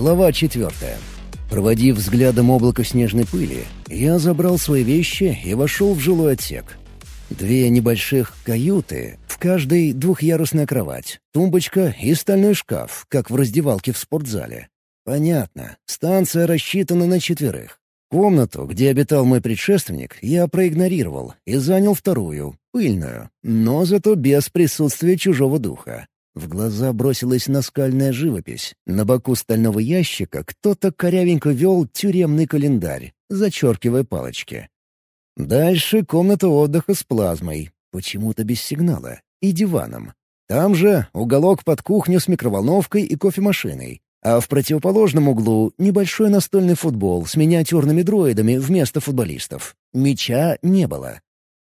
Глава четвертая. Проводив взглядом облако снежной пыли, я забрал свои вещи и вошел в жилой отсек. Две небольших каюты, в каждой двухъярусная кровать, тумбочка и стальной шкаф, как в раздевалке в спортзале. Понятно, станция рассчитана на четверых. Комнату, где обитал мой предшественник, я проигнорировал и занял вторую, пыльную, но зато без присутствия чужого духа. В глаза бросилась наскальная живопись. На боку стального ящика кто-то корявенько вел тюремный календарь, зачеркивая палочки. Дальше комната отдыха с плазмой, почему-то без сигнала, и диваном. Там же уголок под кухню с микроволновкой и кофемашиной. А в противоположном углу небольшой настольный футбол с миниатюрными дроидами вместо футболистов. Мяча не было.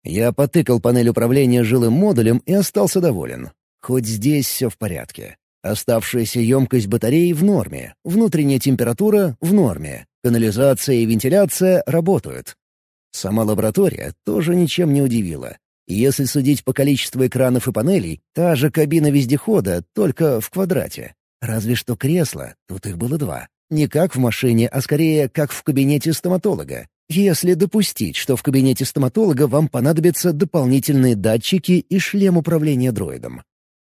Я потыкал панель управления жилым модулем и остался доволен. Хоть здесь все в порядке. Оставшаяся емкость батареи в норме, внутренняя температура в норме, канализация и вентиляция работают. Сама лаборатория тоже ничем не удивила. Если судить по количеству экранов и панелей, та же кабина вездехода, только в квадрате. Разве что кресла, тут их было два. Не как в машине, а скорее как в кабинете стоматолога. Если допустить, что в кабинете стоматолога вам понадобятся дополнительные датчики и шлем управления дроидом.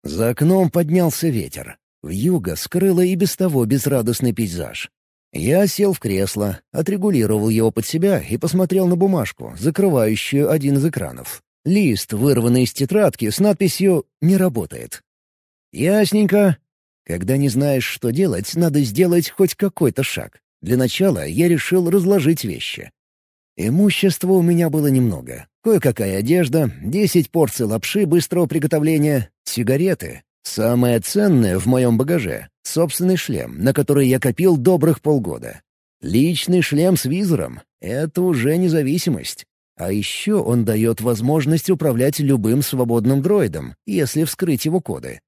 За окном поднялся ветер. Вьюга скрыла и без того безрадостный пейзаж. Я сел в кресло, отрегулировал его под себя и посмотрел на бумажку, закрывающую один из экранов. Лист, вырванный из тетрадки с надписью «Не работает». «Ясненько. Когда не знаешь, что делать, надо сделать хоть какой-то шаг. Для начала я решил разложить вещи. Имущества у меня было немного. Кое-какая одежда, десять порций лапши быстрого приготовления, сигареты, Самое ценное в моем багаже — собственный шлем, на который я копил добрых полгода. Личный шлем с визором — это уже независимость. А еще он дает возможность управлять любым свободным дроидом, если вскрыть его коды.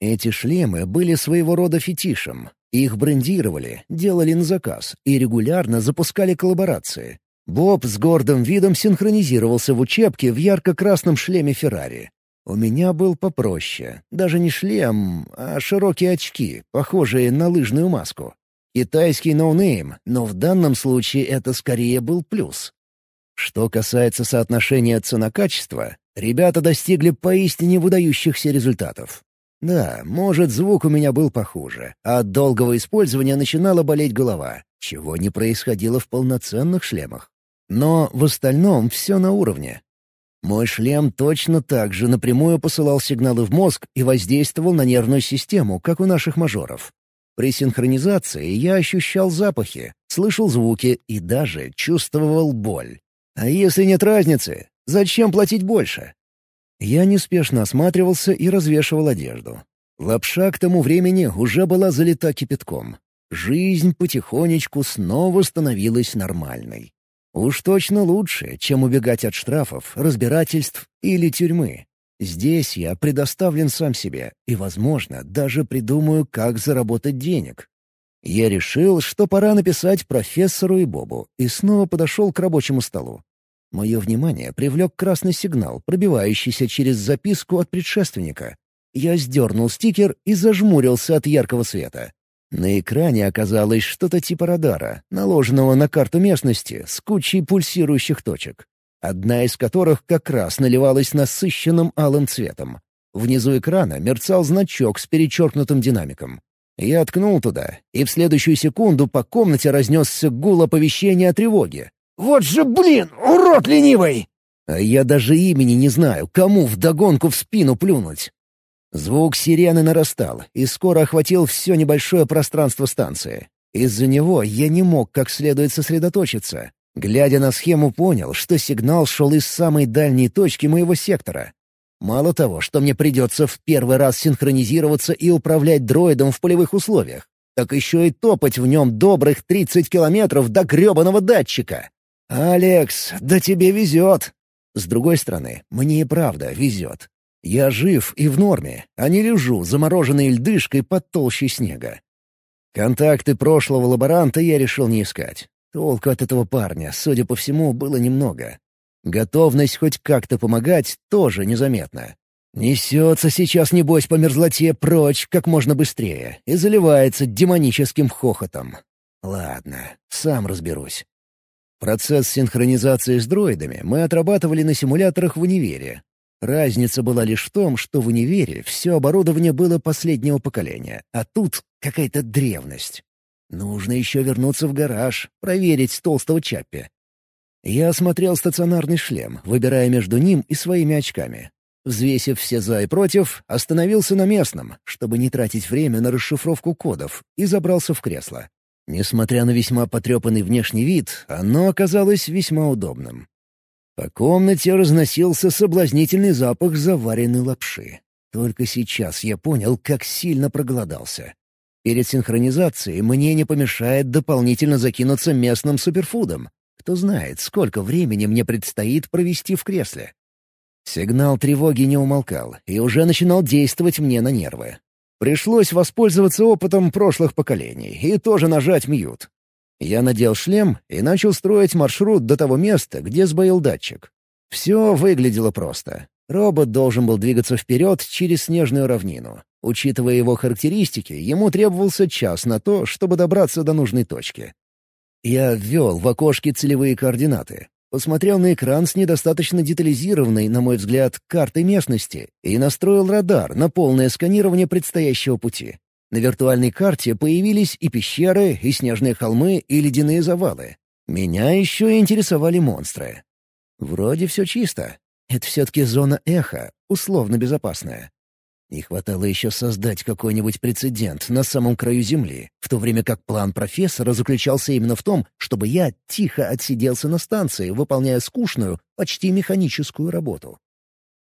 Эти шлемы были своего рода фетишем. Их брендировали, делали на заказ и регулярно запускали коллаборации. Боб с гордым видом синхронизировался в учебке в ярко-красном шлеме Феррари. У меня был попроще. Даже не шлем, а широкие очки, похожие на лыжную маску. Китайский ноунейм, но в данном случае это скорее был плюс. Что касается соотношения цена-качество, ребята достигли поистине выдающихся результатов. Да, может, звук у меня был похуже, а от долгого использования начинала болеть голова, чего не происходило в полноценных шлемах. Но в остальном все на уровне. Мой шлем точно так же напрямую посылал сигналы в мозг и воздействовал на нервную систему, как у наших мажоров. При синхронизации я ощущал запахи, слышал звуки и даже чувствовал боль. А если нет разницы, зачем платить больше? Я неспешно осматривался и развешивал одежду. Лапша к тому времени уже была залита кипятком. Жизнь потихонечку снова становилась нормальной. Уж точно лучше, чем убегать от штрафов, разбирательств или тюрьмы. Здесь я предоставлен сам себе и, возможно, даже придумаю, как заработать денег. Я решил, что пора написать профессору и Бобу, и снова подошел к рабочему столу. Мое внимание привлек красный сигнал, пробивающийся через записку от предшественника. Я сдернул стикер и зажмурился от яркого света. На экране оказалось что-то типа радара, наложенного на карту местности с кучей пульсирующих точек, одна из которых как раз наливалась насыщенным алым цветом. Внизу экрана мерцал значок с перечеркнутым динамиком. Я ткнул туда, и в следующую секунду по комнате разнесся гул оповещения о тревоге. «Вот же, блин, урод ленивый!» А я даже имени не знаю, кому вдогонку в спину плюнуть. Звук сирены нарастал и скоро охватил все небольшое пространство станции. Из-за него я не мог как следует сосредоточиться. Глядя на схему, понял, что сигнал шел из самой дальней точки моего сектора. Мало того, что мне придется в первый раз синхронизироваться и управлять дроидом в полевых условиях, так еще и топать в нем добрых 30 километров до гребаного датчика. «Алекс, да тебе везет!» С другой стороны, мне и правда везет. Я жив и в норме, а не лежу замороженной льдышкой под толщей снега. Контакты прошлого лаборанта я решил не искать. Толку от этого парня, судя по всему, было немного. Готовность хоть как-то помогать тоже незаметна. Несется сейчас, небось, по мерзлоте прочь как можно быстрее и заливается демоническим хохотом. Ладно, сам разберусь. Процесс синхронизации с дроидами мы отрабатывали на симуляторах в универе. Разница была лишь в том, что в универе все оборудование было последнего поколения, а тут какая-то древность. Нужно еще вернуться в гараж, проверить толстого Чаппи. Я осмотрел стационарный шлем, выбирая между ним и своими очками. Взвесив все «за» и «против», остановился на местном, чтобы не тратить время на расшифровку кодов, и забрался в кресло. Несмотря на весьма потрепанный внешний вид, оно оказалось весьма удобным. По комнате разносился соблазнительный запах заваренной лапши. Только сейчас я понял, как сильно проголодался. Перед синхронизацией мне не помешает дополнительно закинуться местным суперфудом. Кто знает, сколько времени мне предстоит провести в кресле. Сигнал тревоги не умолкал и уже начинал действовать мне на нервы. Пришлось воспользоваться опытом прошлых поколений и тоже нажать мьют. Я надел шлем и начал строить маршрут до того места, где сбоил датчик. Все выглядело просто. Робот должен был двигаться вперед через снежную равнину. Учитывая его характеристики, ему требовался час на то, чтобы добраться до нужной точки. Я ввел в окошке целевые координаты, посмотрел на экран с недостаточно детализированной, на мой взгляд, картой местности и настроил радар на полное сканирование предстоящего пути. На виртуальной карте появились и пещеры, и снежные холмы, и ледяные завалы. Меня еще интересовали монстры. Вроде все чисто. Это все-таки зона эхо, условно безопасная. Не хватало еще создать какой-нибудь прецедент на самом краю Земли, в то время как план профессора заключался именно в том, чтобы я тихо отсиделся на станции, выполняя скучную, почти механическую работу.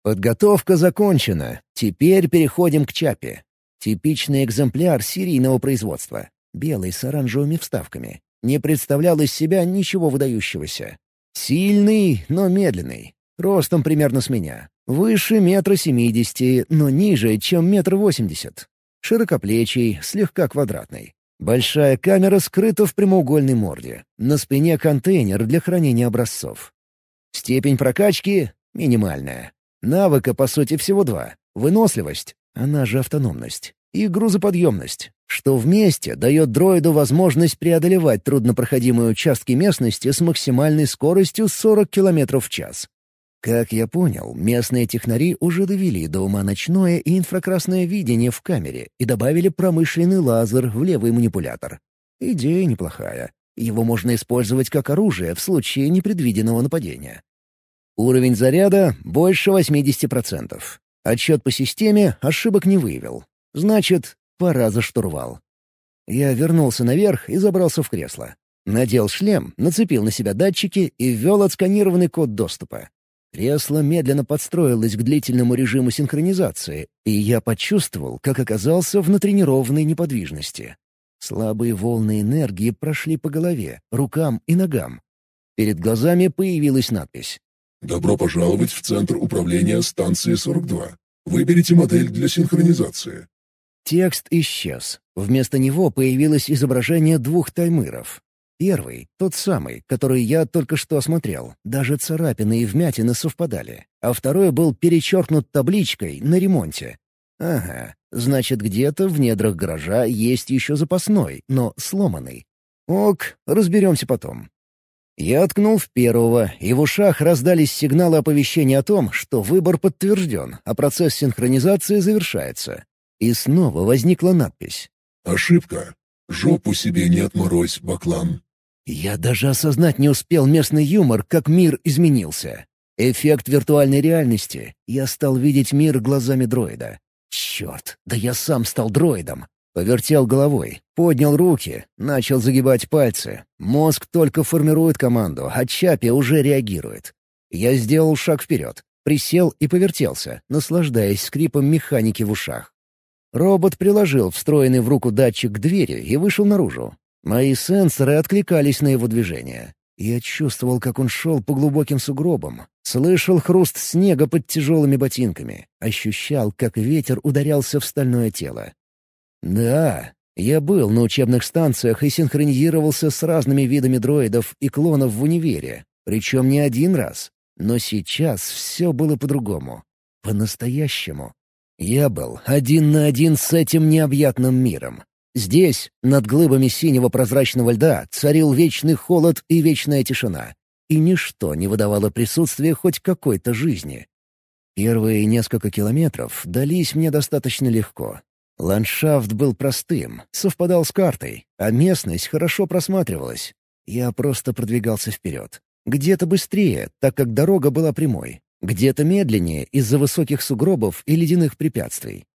Подготовка закончена. Теперь переходим к Чапе. Типичный экземпляр серийного производства. Белый с оранжевыми вставками. Не представлял из себя ничего выдающегося. Сильный, но медленный. Ростом примерно с меня. Выше метра семидесяти, но ниже, чем метр восемьдесят. Широкоплечий, слегка квадратный. Большая камера скрыта в прямоугольной морде. На спине контейнер для хранения образцов. Степень прокачки — минимальная. Навыка, по сути, всего два. Выносливость она же автономность, и грузоподъемность, что вместе дает дроиду возможность преодолевать труднопроходимые участки местности с максимальной скоростью 40 км в час. Как я понял, местные технари уже довели до ума ночное и инфракрасное видение в камере и добавили промышленный лазер в левый манипулятор. Идея неплохая. Его можно использовать как оружие в случае непредвиденного нападения. Уровень заряда — больше 80%. Отчет по системе ошибок не выявил. Значит, пора за штурвал. Я вернулся наверх и забрался в кресло. Надел шлем, нацепил на себя датчики и ввел отсканированный код доступа. Кресло медленно подстроилось к длительному режиму синхронизации, и я почувствовал, как оказался в натренированной неподвижности. Слабые волны энергии прошли по голове, рукам и ногам. Перед глазами появилась надпись Добро пожаловать в Центр управления станции 42. Выберите модель для синхронизации. Текст исчез. Вместо него появилось изображение двух таймыров. Первый — тот самый, который я только что осмотрел. Даже царапины и вмятины совпадали. А второй был перечеркнут табличкой «На ремонте». Ага, значит, где-то в недрах гаража есть еще запасной, но сломанный. Ок, разберемся потом. Я ткнул в первого, и в ушах раздались сигналы оповещения о том, что выбор подтвержден, а процесс синхронизации завершается. И снова возникла надпись. «Ошибка. Жопу себе не отморозь, Баклан». Я даже осознать не успел местный юмор, как мир изменился. Эффект виртуальной реальности. Я стал видеть мир глазами дроида. Черт, да я сам стал дроидом. Повертел головой, поднял руки, начал загибать пальцы. Мозг только формирует команду, а Чапи уже реагирует. Я сделал шаг вперед, присел и повертелся, наслаждаясь скрипом механики в ушах. Робот приложил встроенный в руку датчик к двери и вышел наружу. Мои сенсоры откликались на его движение. Я чувствовал, как он шел по глубоким сугробам, слышал хруст снега под тяжелыми ботинками, ощущал, как ветер ударялся в стальное тело. Да, я был на учебных станциях и синхронизировался с разными видами дроидов и клонов в универе, причем не один раз. Но сейчас все было по-другому. По-настоящему. Я был один на один с этим необъятным миром. Здесь, над глыбами синего прозрачного льда, царил вечный холод и вечная тишина. И ничто не выдавало присутствия хоть какой-то жизни. Первые несколько километров дались мне достаточно легко. Ландшафт был простым, совпадал с картой, а местность хорошо просматривалась. Я просто продвигался вперед. Где-то быстрее, так как дорога была прямой. Где-то медленнее из-за высоких сугробов и ледяных препятствий.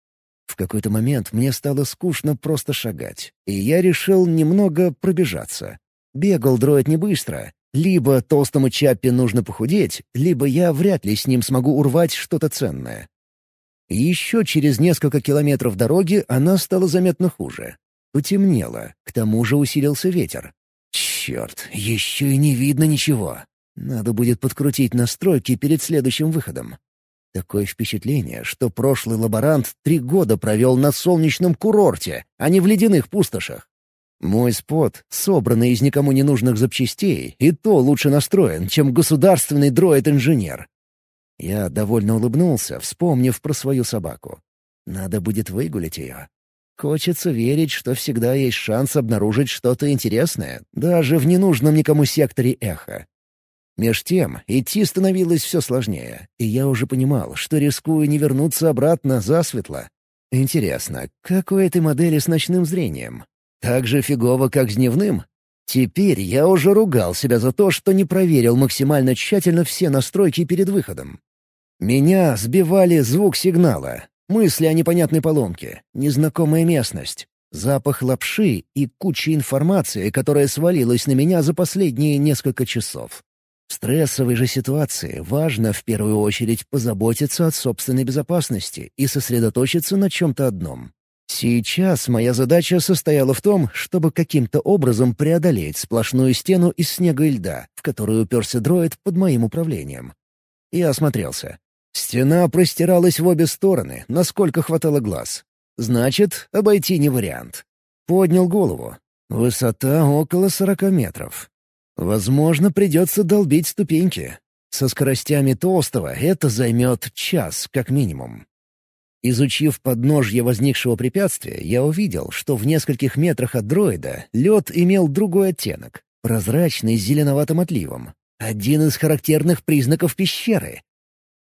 В какой-то момент мне стало скучно просто шагать, и я решил немного пробежаться. Бегал дроид не быстро. Либо толстому Чаппе нужно похудеть, либо я вряд ли с ним смогу урвать что-то ценное. Еще через несколько километров дороги она стала заметно хуже. Потемнело, к тому же усилился ветер. Черт, еще и не видно ничего. Надо будет подкрутить настройки перед следующим выходом. Такое впечатление, что прошлый лаборант три года провел на солнечном курорте, а не в ледяных пустошах. Мой спот, собранный из никому не нужных запчастей, и то лучше настроен, чем государственный дроид-инженер. Я довольно улыбнулся, вспомнив про свою собаку. Надо будет выгулить ее. Хочется верить, что всегда есть шанс обнаружить что-то интересное, даже в ненужном никому секторе эха. Меж тем, идти становилось все сложнее, и я уже понимал, что рискую не вернуться обратно засветло. Интересно, как у этой модели с ночным зрением? Так же фигово, как с дневным? Теперь я уже ругал себя за то, что не проверил максимально тщательно все настройки перед выходом. Меня сбивали звук сигнала, мысли о непонятной поломке, незнакомая местность, запах лапши и куча информации, которая свалилась на меня за последние несколько часов. В стрессовой же ситуации важно в первую очередь позаботиться о собственной безопасности и сосредоточиться на чем-то одном. Сейчас моя задача состояла в том, чтобы каким-то образом преодолеть сплошную стену из снега и льда, в которую уперся дроид под моим управлением. Я осмотрелся. Стена простиралась в обе стороны, насколько хватало глаз. Значит, обойти не вариант. Поднял голову. Высота около сорока метров. Возможно, придется долбить ступеньки. Со скоростями толстого это займет час, как минимум. Изучив подножье возникшего препятствия, я увидел, что в нескольких метрах от дроида лед имел другой оттенок — прозрачный с зеленоватым отливом. Один из характерных признаков пещеры.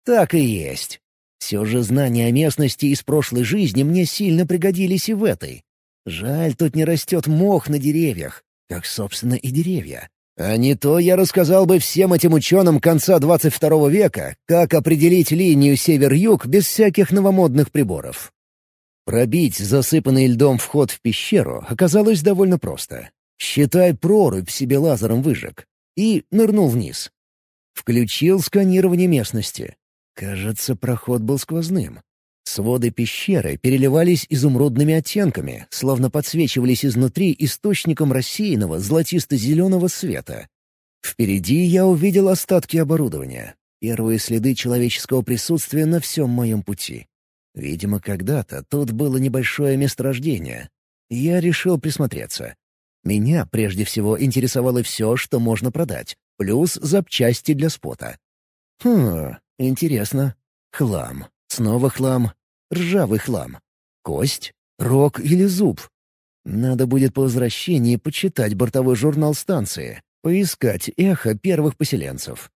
Так и есть. Все же знания о местности из прошлой жизни мне сильно пригодились и в этой. Жаль, тут не растет мох на деревьях, как, собственно, и деревья. А не то я рассказал бы всем этим ученым конца 22 века, как определить линию север-юг без всяких новомодных приборов. Пробить засыпанный льдом вход в пещеру оказалось довольно просто. Считай, прорубь себе лазером выжег. И нырнул вниз. Включил сканирование местности. Кажется, проход был сквозным. Своды пещеры переливались изумрудными оттенками, словно подсвечивались изнутри источником рассеянного золотисто-зеленого света. Впереди я увидел остатки оборудования. Первые следы человеческого присутствия на всем моем пути. Видимо, когда-то тут было небольшое месторождение. Я решил присмотреться. Меня прежде всего интересовало все, что можно продать, плюс запчасти для спота. Хм, интересно. Хлам. Снова хлам. Ржавый хлам. Кость? Рог или зуб? Надо будет по возвращении почитать бортовой журнал станции, поискать эхо первых поселенцев.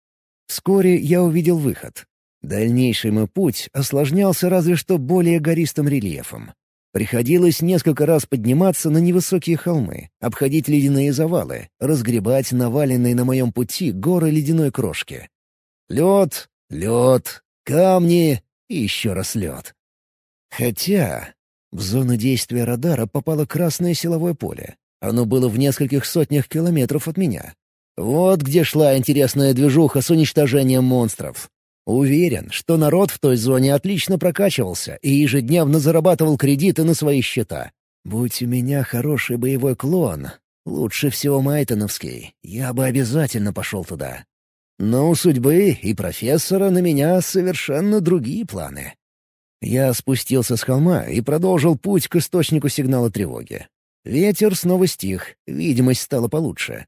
Вскоре я увидел выход. Дальнейший мой путь осложнялся разве что более гористым рельефом. Приходилось несколько раз подниматься на невысокие холмы, обходить ледяные завалы, разгребать наваленные на моем пути горы ледяной крошки. Лед, лед, камни, и еще раз лед. Хотя в зону действия радара попало красное силовое поле. Оно было в нескольких сотнях километров от меня. Вот где шла интересная движуха с уничтожением монстров. Уверен, что народ в той зоне отлично прокачивался и ежедневно зарабатывал кредиты на свои счета. Будь у меня хороший боевой клон, лучше всего Майтоновский, я бы обязательно пошел туда. Но у судьбы и профессора на меня совершенно другие планы. Я спустился с холма и продолжил путь к источнику сигнала тревоги. Ветер снова стих, видимость стала получше.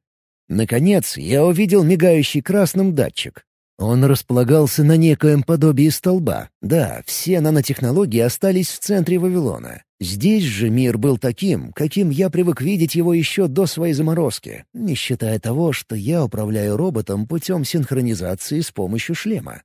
Наконец, я увидел мигающий красным датчик. Он располагался на некоем подобии столба. Да, все нанотехнологии остались в центре Вавилона. Здесь же мир был таким, каким я привык видеть его еще до своей заморозки, не считая того, что я управляю роботом путем синхронизации с помощью шлема.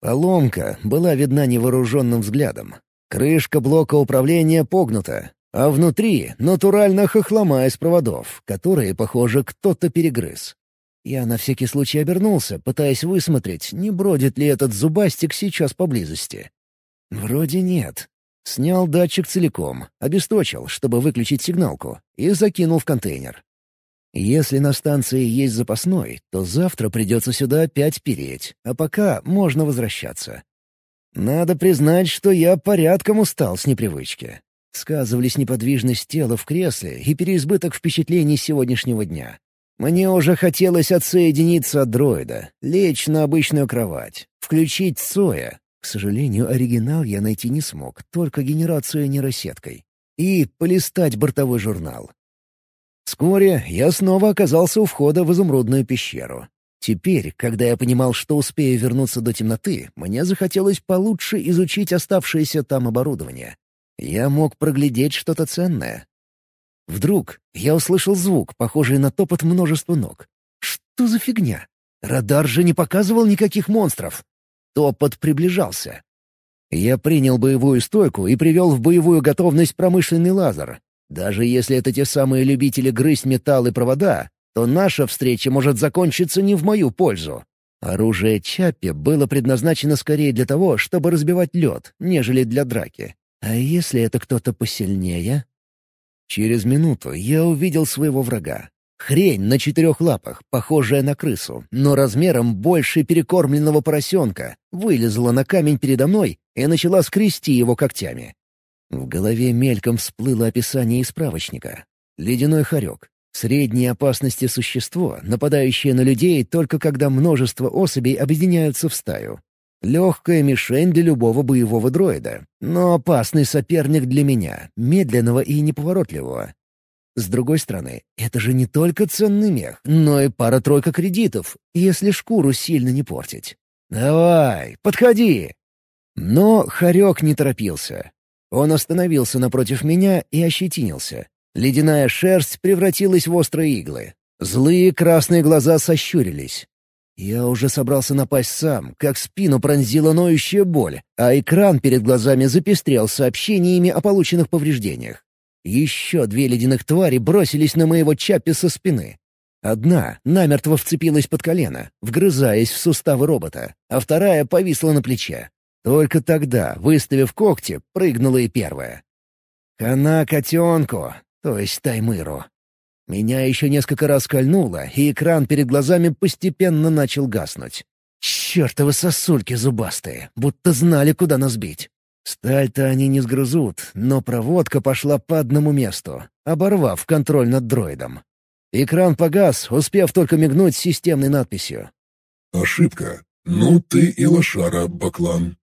Поломка была видна невооруженным взглядом. Крышка блока управления погнута, а внутри — натурально хохлома из проводов, которые, похоже, кто-то перегрыз. Я на всякий случай обернулся, пытаясь высмотреть, не бродит ли этот зубастик сейчас поблизости. Вроде нет. Снял датчик целиком, обесточил, чтобы выключить сигналку, и закинул в контейнер. Если на станции есть запасной, то завтра придется сюда опять переть, а пока можно возвращаться. Надо признать, что я порядком устал с непривычки. Сказывались неподвижность тела в кресле и переизбыток впечатлений сегодняшнего дня. Мне уже хотелось отсоединиться от дроида, лечь на обычную кровать, включить Цоя. К сожалению, оригинал я найти не смог, только генерацию нейросеткой. И полистать бортовой журнал. Вскоре я снова оказался у входа в изумрудную пещеру. Теперь, когда я понимал, что успею вернуться до темноты, мне захотелось получше изучить оставшееся там оборудование. Я мог проглядеть что-то ценное, Вдруг я услышал звук, похожий на топот множества ног. Что за фигня? Радар же не показывал никаких монстров. Топот приближался. Я принял боевую стойку и привел в боевую готовность промышленный лазер. Даже если это те самые любители грызть металл и провода, то наша встреча может закончиться не в мою пользу. Оружие Чаппи было предназначено скорее для того, чтобы разбивать лед, нежели для драки. А если это кто-то посильнее? Через минуту я увидел своего врага. Хрень на четырех лапах, похожая на крысу, но размером больше перекормленного поросенка, вылезла на камень передо мной и начала скрести его когтями. В голове мельком всплыло описание из справочника. Ледяной хорек. Средней опасности существо, нападающее на людей только когда множество особей объединяются в стаю. Легкая мишень для любого боевого дроида, но опасный соперник для меня, медленного и неповоротливого. С другой стороны, это же не только ценный мех, но и пара-тройка кредитов, если шкуру сильно не портить. «Давай, подходи!» Но Харек не торопился. Он остановился напротив меня и ощетинился. Ледяная шерсть превратилась в острые иглы. Злые красные глаза сощурились. Я уже собрался напасть сам, как спину пронзила ноющая боль, а экран перед глазами запестрел сообщениями о полученных повреждениях. Еще две ледяных твари бросились на моего чапи со спины. Одна намертво вцепилась под колено, вгрызаясь в суставы робота, а вторая повисла на плече. Только тогда, выставив когти, прыгнула и первая. «Хана котенку, то есть Таймыру. Меня еще несколько раз кольнуло, и экран перед глазами постепенно начал гаснуть. Чёртовы сосульки зубастые, будто знали, куда нас бить. Сталь-то они не сгрызут, но проводка пошла по одному месту, оборвав контроль над дроидом. Экран погас, успев только мигнуть системной надписью. «Ошибка. Ну ты и лошара, Баклан».